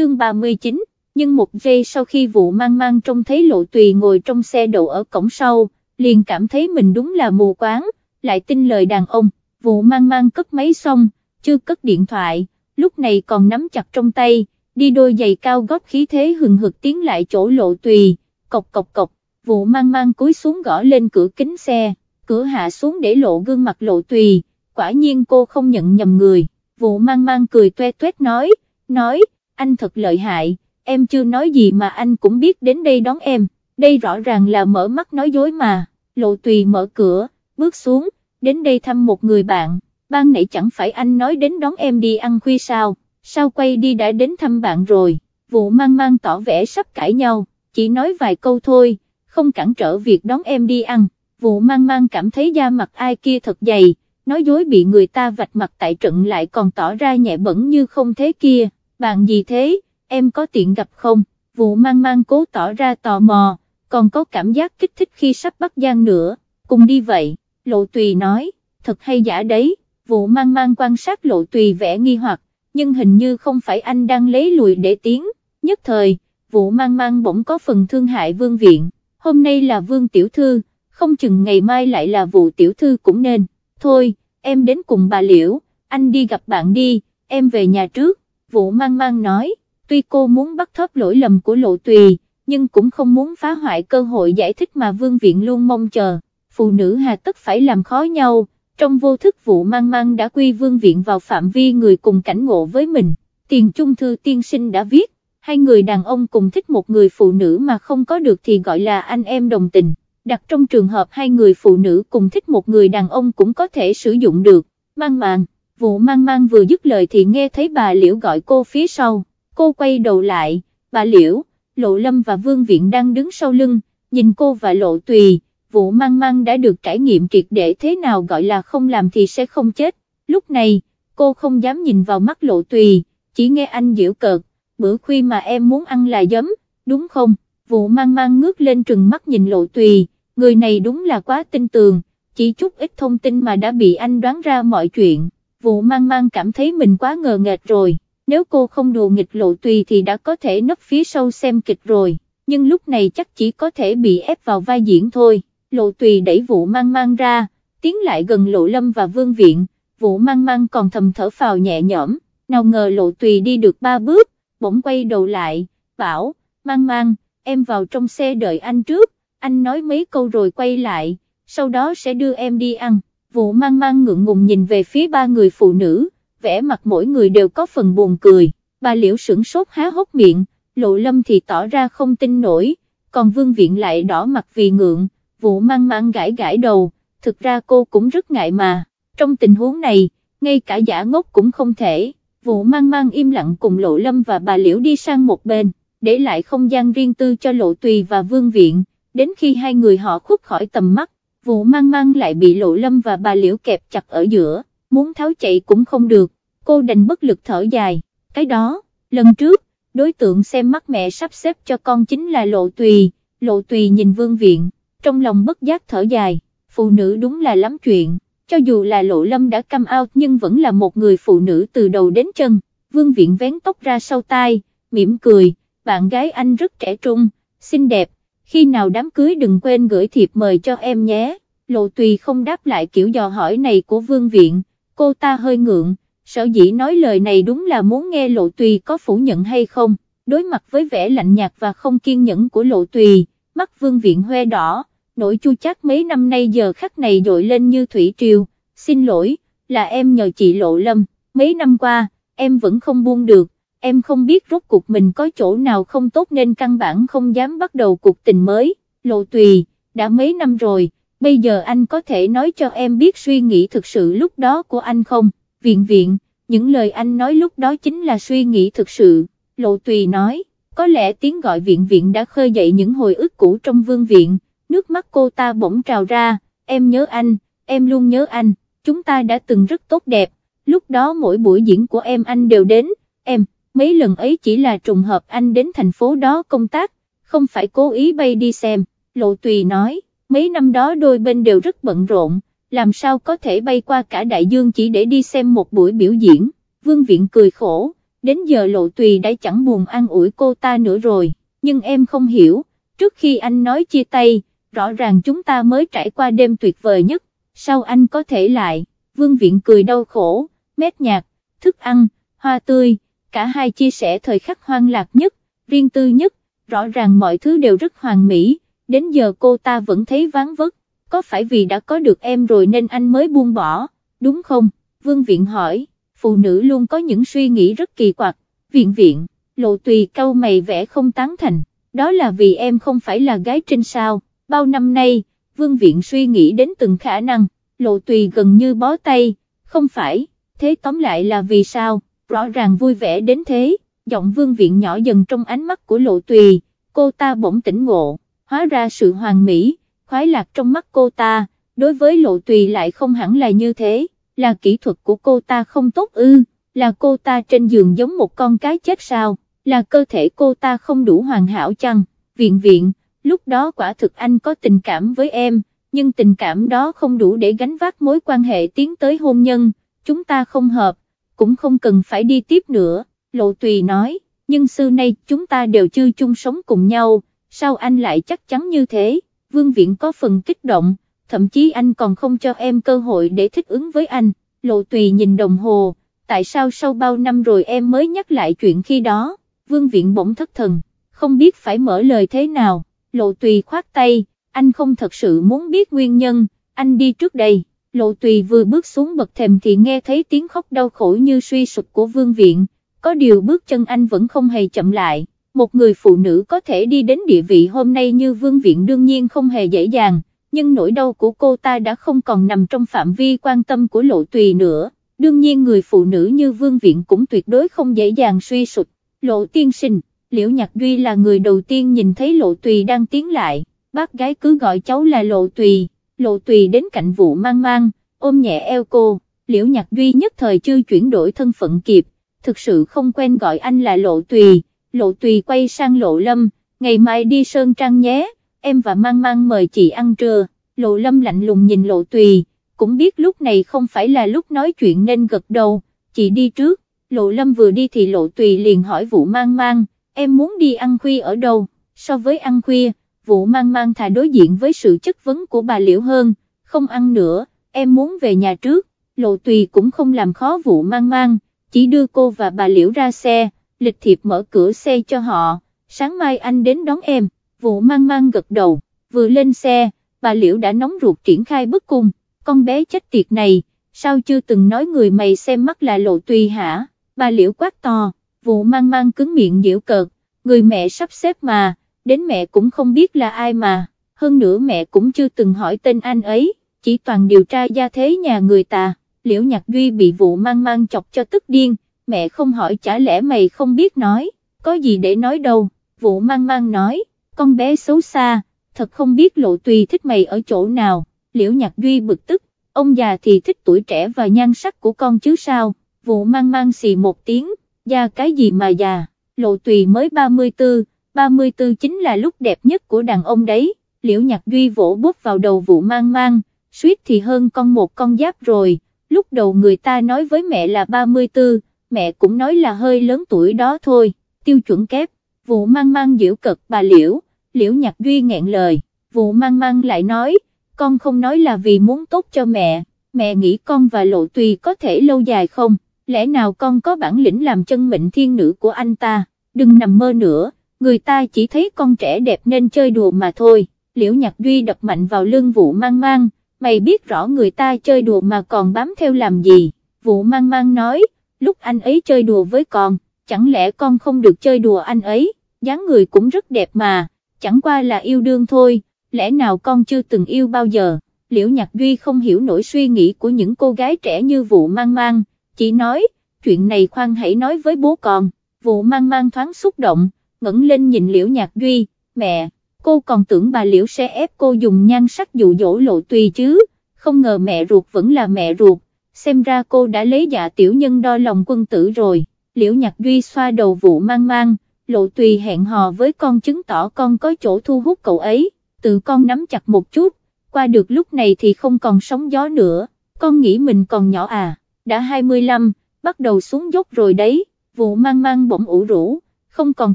chương 39, nhưng một giây sau khi vụ mang mang trông thấy lộ tùy ngồi trong xe đậu ở cổng sau, liền cảm thấy mình đúng là mù quáng, lại tin lời đàn ông, vụ mang mang cất máy xong, chưa cất điện thoại, lúc này còn nắm chặt trong tay, đi đôi giày cao gót khí thế hừng hực tiến lại chỗ lộ tùy, cộc cộc cộc, vụ mang mang cúi xuống gõ lên cửa kính xe, cửa hạ xuống để lộ gương mặt lộ tùy, quả nhiên cô không nhận nhầm người, vụ mang mang cười toe toét nói, nói, anh thật lợi hại, em chưa nói gì mà anh cũng biết đến đây đón em, đây rõ ràng là mở mắt nói dối mà, lộ tùy mở cửa, bước xuống, đến đây thăm một người bạn, ban nãy chẳng phải anh nói đến đón em đi ăn khuya sao, sao quay đi đã đến thăm bạn rồi, vụ mang mang tỏ vẻ sắp cãi nhau, chỉ nói vài câu thôi, không cản trở việc đón em đi ăn, vụ mang mang cảm thấy da mặt ai kia thật dày, nói dối bị người ta vạch mặt tại trận lại còn tỏ ra nhẹ bẩn như không thế kia, bạn gì thế, em có tiện gặp không, vụ mang mang cố tỏ ra tò mò, còn có cảm giác kích thích khi sắp bắt gian nữa, cùng đi vậy, lộ tùy nói, thật hay giả đấy, vụ mang mang quan sát lộ tùy vẻ nghi hoặc, nhưng hình như không phải anh đang lấy lùi để tiến, nhất thời, vụ mang mang bỗng có phần thương hại vương viện, hôm nay là vương tiểu thư, không chừng ngày mai lại là vụ tiểu thư cũng nên, thôi, em đến cùng bà Liễu, anh đi gặp bạn đi, em về nhà trước, vụ mang mang nói, tuy cô muốn bắt thóp lỗi lầm của lộ tùy, nhưng cũng không muốn phá hoại cơ hội giải thích mà vương viện luôn mong chờ, phụ nữ hà tất phải làm khó nhau, trong vô thức vụ mang mang đã quy vương viện vào phạm vi người cùng cảnh ngộ với mình, tiền trung thư tiên sinh đã viết, hai người đàn ông cùng thích một người phụ nữ mà không có được thì gọi là anh em đồng tình, đặt trong trường hợp hai người phụ nữ cùng thích một người đàn ông cũng có thể sử dụng được, mang mạng vụ mang mang vừa dứt lời thì nghe thấy bà Liễu gọi cô phía sau, cô quay đầu lại, bà Liễu, Lộ Lâm và Vương Viện đang đứng sau lưng, nhìn cô và Lộ Tùy, vụ mang mang đã được trải nghiệm triệt để thế nào gọi là không làm thì sẽ không chết, lúc này, cô không dám nhìn vào mắt Lộ Tùy, chỉ nghe anh giễu cợt, bữa khuya mà em muốn ăn là giấm, đúng không, vụ mang mang ngước lên trừng mắt nhìn Lộ Tùy, người này đúng là quá tin tường, chỉ chút ít thông tin mà đã bị anh đoán ra mọi chuyện, vụ mang mang cảm thấy mình quá ngờ nghệch rồi, nếu cô không đùa nghịch lộ tùy thì đã có thể nấp phía sau xem kịch rồi, nhưng lúc này chắc chỉ có thể bị ép vào vai diễn thôi, lộ tùy đẩy vụ mang mang ra, tiến lại gần lộ lâm và vương viện, vụ mang mang còn thầm thở phào nhẹ nhõm, nào ngờ lộ tùy đi được ba bước, bỗng quay đầu lại, bảo, mang mang, em vào trong xe đợi anh trước, anh nói mấy câu rồi quay lại, sau đó sẽ đưa em đi ăn, vụ mang mang ngượng ngùng nhìn về phía ba người phụ nữ, vẻ mặt mỗi người đều có phần buồn cười, bà liễu sửng sốt há hốc miệng, lộ lâm thì tỏ ra không tin nổi, còn vương viện lại đỏ mặt vì ngượng, vụ mang mang gãi gãi đầu, thực ra cô cũng rất ngại mà, trong tình huống này, ngay cả giả ngốc cũng không thể, vụ mang mang im lặng cùng lộ lâm và bà liễu đi sang một bên, để lại không gian riêng tư cho lộ tùy và vương viện, đến khi hai người họ khuất khỏi tầm mắt, vụ mang mang lại bị lộ lâm và bà liễu kẹp chặt ở giữa, muốn tháo chạy cũng không được, cô đành bất lực thở dài, cái đó, lần trước, đối tượng xem mắt mẹ sắp xếp cho con chính là lộ tùy, lộ tùy nhìn vương viện, trong lòng bất giác thở dài, phụ nữ đúng là lắm chuyện, cho dù là lộ lâm đã cam out nhưng vẫn là một người phụ nữ từ đầu đến chân, vương viện vén tóc ra sau tai, mỉm cười, bạn gái anh rất trẻ trung, xinh đẹp, khi nào đám cưới đừng quên gửi thiệp mời cho em nhé, lộ tùy không đáp lại kiểu dò hỏi này của vương viện, cô ta hơi ngượng, sở dĩ nói lời này đúng là muốn nghe lộ tùy có phủ nhận hay không, đối mặt với vẻ lạnh nhạt và không kiên nhẫn của lộ tùy, mắt vương viện hoe đỏ, nỗi chu chắc mấy năm nay giờ khắc này dội lên như thủy triều, xin lỗi, là em nhờ chị lộ lâm, mấy năm qua, em vẫn không buông được, em không biết rốt cuộc mình có chỗ nào không tốt nên căn bản không dám bắt đầu cuộc tình mới, lộ tùy, đã mấy năm rồi, bây giờ anh có thể nói cho em biết suy nghĩ thực sự lúc đó của anh không, viện viện, những lời anh nói lúc đó chính là suy nghĩ thực sự, lộ tùy nói, có lẽ tiếng gọi viện viện đã khơi dậy những hồi ức cũ trong vương viện, nước mắt cô ta bỗng trào ra, em nhớ anh, em luôn nhớ anh, chúng ta đã từng rất tốt đẹp, lúc đó mỗi buổi diễn của em anh đều đến, em, mấy lần ấy chỉ là trùng hợp anh đến thành phố đó công tác, không phải cố ý bay đi xem, lộ tùy nói, mấy năm đó đôi bên đều rất bận rộn, làm sao có thể bay qua cả đại dương chỉ để đi xem một buổi biểu diễn, vương viện cười khổ, đến giờ lộ tùy đã chẳng buồn an ủi cô ta nữa rồi, nhưng em không hiểu, trước khi anh nói chia tay, rõ ràng chúng ta mới trải qua đêm tuyệt vời nhất, sao anh có thể lại, vương viện cười đau khổ, mét nhạc, thức ăn, hoa tươi, cả hai chia sẻ thời khắc hoang lạc nhất, riêng tư nhất, rõ ràng mọi thứ đều rất hoàn mỹ, đến giờ cô ta vẫn thấy ván vất, có phải vì đã có được em rồi nên anh mới buông bỏ, đúng không? Vương Viện hỏi, phụ nữ luôn có những suy nghĩ rất kỳ quặc, viện viện, lộ tùy câu mày vẽ không tán thành, đó là vì em không phải là gái trinh sao, bao năm nay, Vương Viện suy nghĩ đến từng khả năng, lộ tùy gần như bó tay, không phải, thế tóm lại là vì sao, rõ ràng vui vẻ đến thế, giọng Vương Viện nhỏ dần trong ánh mắt của lộ tùy, cô ta bỗng tỉnh ngộ, hóa ra sự hoàn mỹ, khoái lạc trong mắt cô ta, đối với lộ tùy lại không hẳn là như thế là kỹ thuật của cô ta không tốt ư, là cô ta trên giường giống một con cái chết sao, là cơ thể cô ta không đủ hoàn hảo chăng, viện viện, lúc đó quả thực anh có tình cảm với em, nhưng tình cảm đó không đủ để gánh vác mối quan hệ tiến tới hôn nhân, chúng ta không hợp, cũng không cần phải đi tiếp nữa, lộ tùy nói, nhưng xưa nay chúng ta đều chưa chung sống cùng nhau, sao anh lại chắc chắn như thế, vương viện có phần kích động, thậm chí anh còn không cho em cơ hội để thích ứng với anh, lộ tùy nhìn đồng hồ, tại sao sau bao năm rồi em mới nhắc lại chuyện khi đó, vương viện bỗng thất thần, không biết phải mở lời thế nào, lộ tùy khoát tay, anh không thật sự muốn biết nguyên nhân, anh đi trước đây, lộ tùy vừa bước xuống bậc thềm thì nghe thấy tiếng khóc đau khổ như suy sụp của vương viện, có điều bước chân anh vẫn không hề chậm lại, một người phụ nữ có thể đi đến địa vị hôm nay như vương viện đương nhiên không hề dễ dàng nhưng nỗi đau của cô ta đã không còn nằm trong phạm vi quan tâm của lộ tùy nữa, đương nhiên người phụ nữ như Vương Viện cũng tuyệt đối không dễ dàng suy sụp. lộ tiên sinh, liễu nhạc duy là người đầu tiên nhìn thấy lộ tùy đang tiến lại, bác gái cứ gọi cháu là lộ tùy, lộ tùy đến cạnh vụ mang mang, ôm nhẹ eo cô, liễu nhạc duy nhất thời chưa chuyển đổi thân phận kịp, thực sự không quen gọi anh là lộ tùy, lộ tùy quay sang lộ lâm, ngày mai đi Sơn Trang nhé em và mang mang mời chị ăn trưa, lộ lâm lạnh lùng nhìn lộ tùy, cũng biết lúc này không phải là lúc nói chuyện nên gật đầu, chị đi trước, lộ lâm vừa đi thì lộ tùy liền hỏi vụ mang mang, em muốn đi ăn khuya ở đâu, so với ăn khuya, vụ mang mang thà đối diện với sự chất vấn của bà liễu hơn, không ăn nữa, em muốn về nhà trước, lộ tùy cũng không làm khó vụ mang mang, chỉ đưa cô và bà liễu ra xe, lịch thiệp mở cửa xe cho họ, sáng mai anh đến đón em vụ mang mang gật đầu, vừa lên xe, bà Liễu đã nóng ruột triển khai bức cung, con bé chết tiệt này, sao chưa từng nói người mày xem mắt là lộ tùy hả, bà Liễu quát to, vụ mang mang cứng miệng nhiễu cợt, người mẹ sắp xếp mà, đến mẹ cũng không biết là ai mà, hơn nữa mẹ cũng chưa từng hỏi tên anh ấy, chỉ toàn điều tra gia thế nhà người ta, Liễu Nhạc Duy bị vụ mang mang chọc cho tức điên, mẹ không hỏi chả lẽ mày không biết nói, có gì để nói đâu, vụ mang mang nói con bé xấu xa, thật không biết lộ tùy thích mày ở chỗ nào, liễu nhạc duy bực tức, ông già thì thích tuổi trẻ và nhan sắc của con chứ sao, vụ mang mang xì một tiếng, già cái gì mà già, lộ tùy mới 34, 34 chính là lúc đẹp nhất của đàn ông đấy, liễu nhạc duy vỗ bút vào đầu vụ mang mang, suýt thì hơn con một con giáp rồi, lúc đầu người ta nói với mẹ là 34, mẹ cũng nói là hơi lớn tuổi đó thôi, tiêu chuẩn kép, vụ mang mang diễu cật bà liễu. Liễu nhạc duy nghẹn lời, vụ mang mang lại nói, con không nói là vì muốn tốt cho mẹ, mẹ nghĩ con và lộ tùy có thể lâu dài không, lẽ nào con có bản lĩnh làm chân mệnh thiên nữ của anh ta, đừng nằm mơ nữa, người ta chỉ thấy con trẻ đẹp nên chơi đùa mà thôi, liễu nhạc duy đập mạnh vào lưng vụ mang mang, mày biết rõ người ta chơi đùa mà còn bám theo làm gì, vụ mang mang nói, lúc anh ấy chơi đùa với con, chẳng lẽ con không được chơi đùa anh ấy, dáng người cũng rất đẹp mà, chẳng qua là yêu đương thôi, lẽ nào con chưa từng yêu bao giờ, liễu nhạc duy không hiểu nổi suy nghĩ của những cô gái trẻ như vụ mang mang, chỉ nói, chuyện này khoan hãy nói với bố con, vụ mang mang thoáng xúc động, ngẩng lên nhìn liễu nhạc duy, mẹ, cô còn tưởng bà liễu sẽ ép cô dùng nhan sắc dụ dỗ lộ tùy chứ, không ngờ mẹ ruột vẫn là mẹ ruột, xem ra cô đã lấy dạ tiểu nhân đo lòng quân tử rồi, liễu nhạc duy xoa đầu vụ mang mang, lộ tùy hẹn hò với con chứng tỏ con có chỗ thu hút cậu ấy, tự con nắm chặt một chút, qua được lúc này thì không còn sóng gió nữa, con nghĩ mình còn nhỏ à, đã 25, bắt đầu xuống dốc rồi đấy, vụ mang mang bỗng ủ rũ, không còn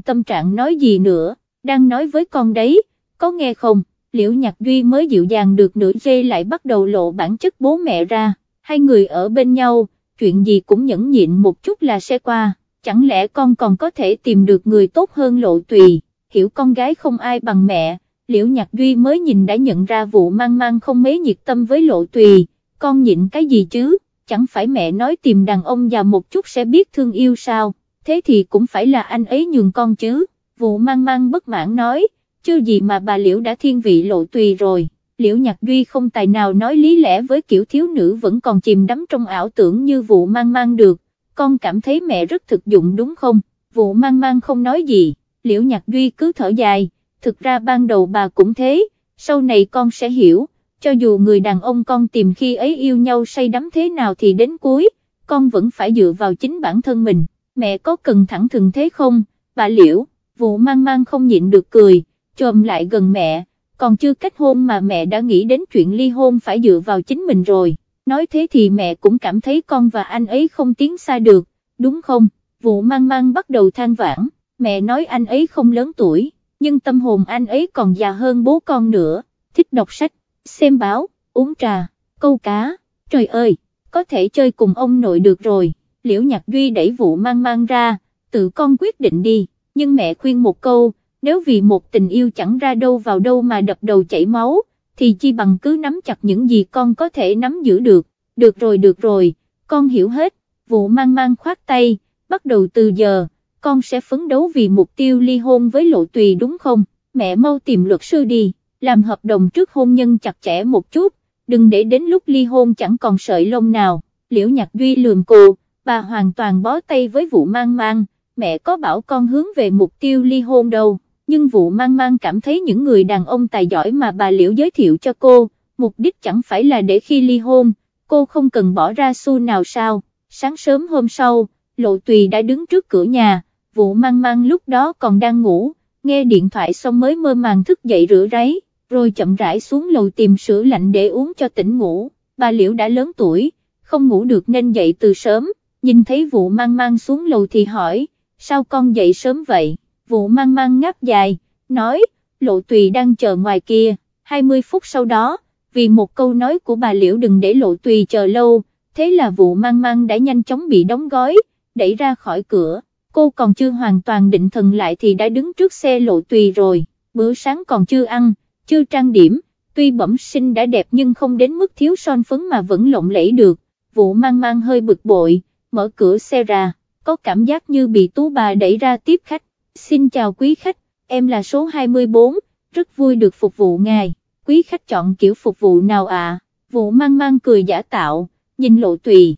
tâm trạng nói gì nữa, đang nói với con đấy, có nghe không, liễu nhạc duy mới dịu dàng được nửa giây lại bắt đầu lộ bản chất bố mẹ ra, hai người ở bên nhau, chuyện gì cũng nhẫn nhịn một chút là sẽ qua, chẳng lẽ con còn có thể tìm được người tốt hơn lộ tùy, hiểu con gái không ai bằng mẹ, liễu nhạc duy mới nhìn đã nhận ra vụ mang mang không mấy nhiệt tâm với lộ tùy, con nhịn cái gì chứ, chẳng phải mẹ nói tìm đàn ông già một chút sẽ biết thương yêu sao, thế thì cũng phải là anh ấy nhường con chứ, vụ mang mang bất mãn nói, chưa gì mà bà liễu đã thiên vị lộ tùy rồi. Liễu Nhạc Duy không tài nào nói lý lẽ với kiểu thiếu nữ vẫn còn chìm đắm trong ảo tưởng như vụ mang mang được, con cảm thấy mẹ rất thực dụng đúng không, vụ mang mang không nói gì, Liễu Nhạc Duy cứ thở dài, thực ra ban đầu bà cũng thế, sau này con sẽ hiểu, cho dù người đàn ông con tìm khi ấy yêu nhau say đắm thế nào thì đến cuối, con vẫn phải dựa vào chính bản thân mình, mẹ có cần thẳng thừng thế không, bà Liễu, vụ mang mang không nhịn được cười, chồm lại gần mẹ. Còn chưa kết hôn mà mẹ đã nghĩ đến chuyện ly hôn phải dựa vào chính mình rồi, nói thế thì mẹ cũng cảm thấy con và anh ấy không tiến xa được, đúng không, vụ mang mang bắt đầu than vãn, mẹ nói anh ấy không lớn tuổi, nhưng tâm hồn anh ấy còn già hơn bố con nữa, thích đọc sách, xem báo, uống trà, câu cá, trời ơi, có thể chơi cùng ông nội được rồi, liễu nhạc duy đẩy vụ mang mang ra, tự con quyết định đi, nhưng mẹ khuyên một câu, nếu vì một tình yêu chẳng ra đâu vào đâu mà đập đầu chảy máu, thì chi bằng cứ nắm chặt những gì con có thể nắm giữ được, được rồi được rồi, con hiểu hết, vụ mang mang khoát tay, bắt đầu từ giờ, con sẽ phấn đấu vì mục tiêu ly hôn với lộ tùy đúng không, mẹ mau tìm luật sư đi, làm hợp đồng trước hôn nhân chặt chẽ một chút, đừng để đến lúc ly hôn chẳng còn sợi lông nào, liễu nhạc duy lườm cô, bà hoàn toàn bó tay với vụ mang mang, mẹ có bảo con hướng về mục tiêu ly hôn đâu nhưng vụ mang mang cảm thấy những người đàn ông tài giỏi mà bà Liễu giới thiệu cho cô, mục đích chẳng phải là để khi ly hôn, cô không cần bỏ ra xu nào sao, sáng sớm hôm sau, Lộ Tùy đã đứng trước cửa nhà, vụ mang mang lúc đó còn đang ngủ, nghe điện thoại xong mới mơ màng thức dậy rửa ráy, rồi chậm rãi xuống lầu tìm sữa lạnh để uống cho tỉnh ngủ, bà Liễu đã lớn tuổi, không ngủ được nên dậy từ sớm, nhìn thấy vụ mang mang xuống lầu thì hỏi, sao con dậy sớm vậy? vụ mang mang ngáp dài, nói, lộ tùy đang chờ ngoài kia, 20 phút sau đó, vì một câu nói của bà Liễu đừng để lộ tùy chờ lâu, thế là vụ mang mang đã nhanh chóng bị đóng gói, đẩy ra khỏi cửa, cô còn chưa hoàn toàn định thần lại thì đã đứng trước xe lộ tùy rồi, bữa sáng còn chưa ăn, chưa trang điểm, tuy bẩm sinh đã đẹp nhưng không đến mức thiếu son phấn mà vẫn lộng lẫy được, vụ mang mang hơi bực bội, mở cửa xe ra, có cảm giác như bị tú bà đẩy ra tiếp khách. Xin chào quý khách, em là số 24, rất vui được phục vụ ngài, quý khách chọn kiểu phục vụ nào ạ, vụ mang mang cười giả tạo, nhìn lộ tùy,